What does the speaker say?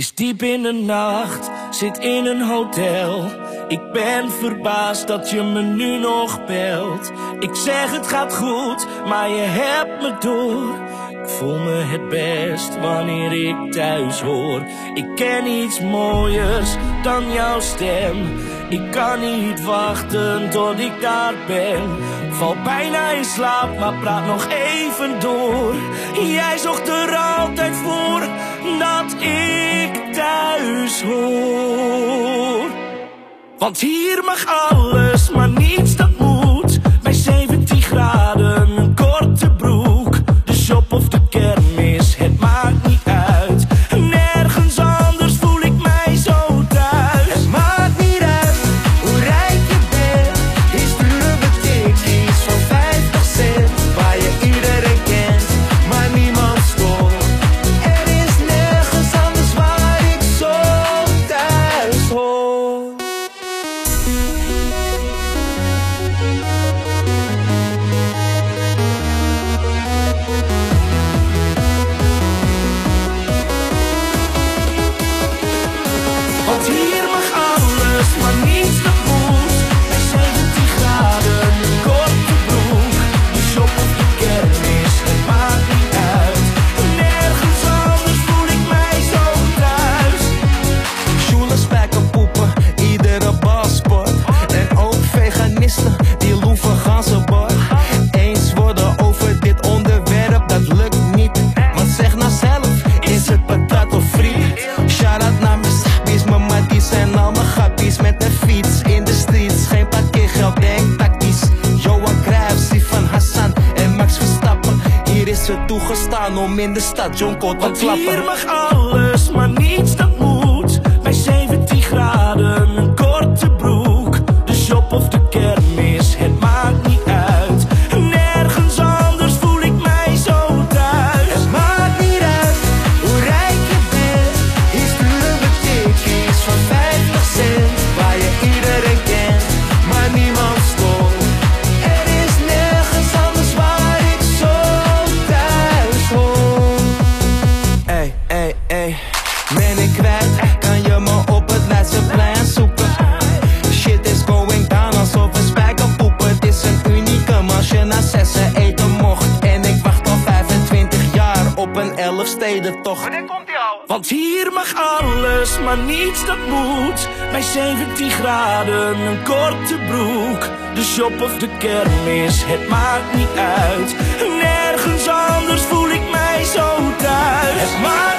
is diep in de nacht, zit in een hotel. Ik ben verbaasd dat je me nu nog belt. Ik zeg het gaat goed, maar je hebt me door. Ik voel me het best wanneer ik thuis hoor. Ik ken iets mooiers dan jouw stem. Ik kan niet wachten tot ik daar ben. Val bijna in slaap, maar praat nog even door. Jij zocht er altijd voor dat ik thuis hoor. Want hier mag alles, toegestaan om in de stad Jonko te Want hier klappen. mag alles, maar niets dat moet. Bij 17 graden, een elfstedentocht. Want hier mag alles, maar niets dat moet. Bij 17 graden, een korte broek. De shop of de kermis, het maakt niet uit. Nergens anders voel ik mij zo thuis. Het maakt